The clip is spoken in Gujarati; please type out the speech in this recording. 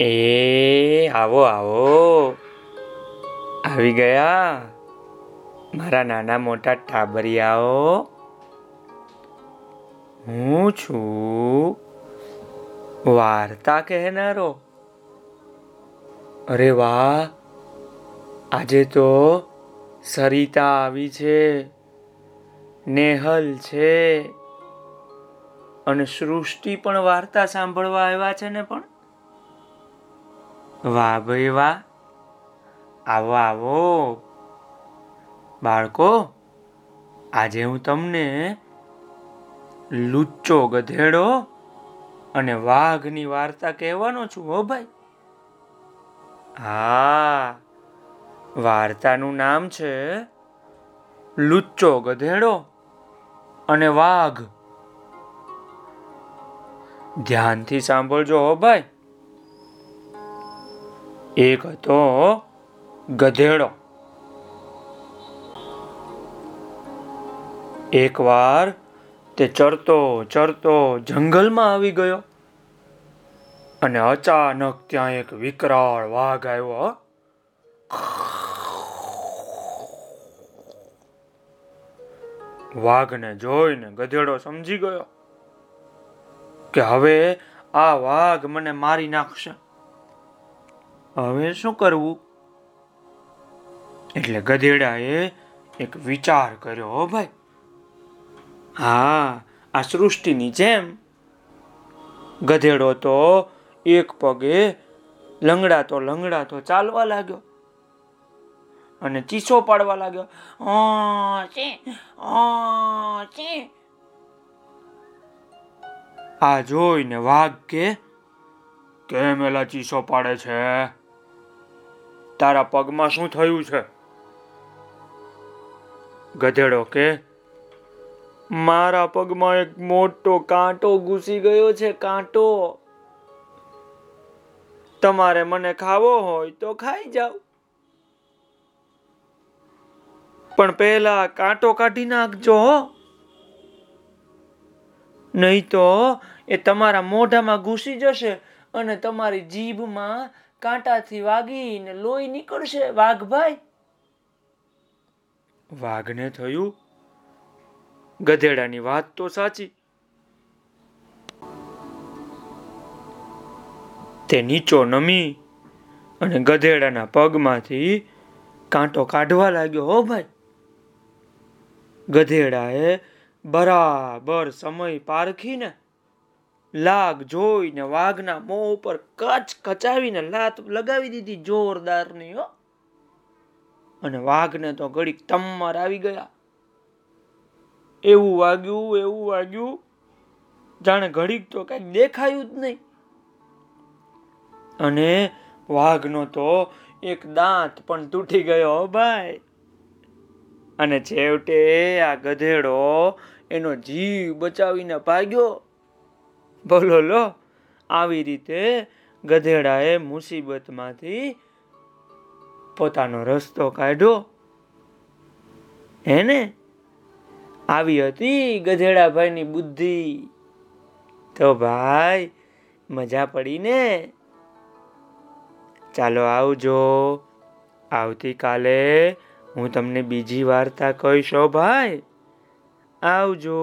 એ, આવો આવો. આવી ગયા? મારા નાના મોટા ટાબરિયાઓ. હું છું વાર્તા કહેનારો. અરે વાહ, આજે તો સરિતા આવી છે, નેહલ છે, અને સૃષ્ટિ પણ વાર્તા સાંભળવા આવ્યા છે ને પણ? વાહ ભાઈ વાહ આવો આવો બાળકો, આજે હું તમને લુચ્ચો ગધેડો અને વાઘની વાર્તા કહેવાનો છું, હો ભાઈ. હા, વાર્તાનું નામ છે લુચ્ચો ગધેડો અને વાઘ. ધ્યાનથી સાંભળજો, હો ભાઈ. એક હતો ગધેડો. એકવાર તે ચરતો ચરતો જંગલમાં આવી ગયો અને અચાનક ત્યાં એક વિકરાળ વાઘ આવ્યો. વાઘને જોઈને ગધેડો સમજી ગયો કે હવે આ વાઘ મને મારી નાખશે. હવે શું કરવું? એટલે ગધેડાએ એક વિચાર કર્યો ભાઈ, હા, આ સૃષ્ટિની જેમ ગધેડો તો એક પગે લંગડાતો લંગડાતો ચાલવા લાગ્યો અને ચીસો પાડવા લાગ્યો આ જોઈને વાઘ કે, કેમ એલા ચીસો પાડે છે? તારા પગમાં શું થયું છે? ગધેડો કે, મારા પગમાં એક મોટો કાંટો ઘૂસી ગયો છે, કાંટો. તમારે મને ખાવો હોય તો ખાઈ જાઓ. પણ પહેલા કાંટો કાઢી નાખજો નહીં તો એ તમારા મોઢામાં ઘૂસી જશે અને તમારી જીભમાં કાંટાથી વાગીને લોહી નીકળશે. વાઘભાઈ વાઘને થયું? ગધેડાની વાત તો સાચી. તે નીચો નમી અને ગધેડાના પગમાંથી કાંટો કાઢવા લાગ્યો, હો ભાઈ. ગધેડાએ બરાબર સમય પારખીને લાગ જોઈને વાઘના મોં ઉપર કચ કચાવીને લાત લગાવી દીધી જોરદારની, હો. અને વાઘને તો ઘડીક તમર આવી ગયા. એવું વાગ્યું એવું વાગ્યું. જાણે ઘડીક તો કઈ દેખાયું જ નહીં. અને વાઘનો તો એક દાંત પણ તૂટી ગયો ભાઈ. અને છેવટે આ ગધેડો એનો જીવ બચાવીને ભાગ્યો. બોલો લો. આવી રીતે ગધેડાએ મુસીબતમાંથી પોતાનો રસ્તો કાઢ્યો. હેને? આવી હતી ગધેડાભાઈની બુદ્ધિ. તો ભાઈ, મજા પડી ને ચાલો આવજો. આવતીકાલે હું તમને બીજી વાર્તા કહીશો ભાઈ. આવજો.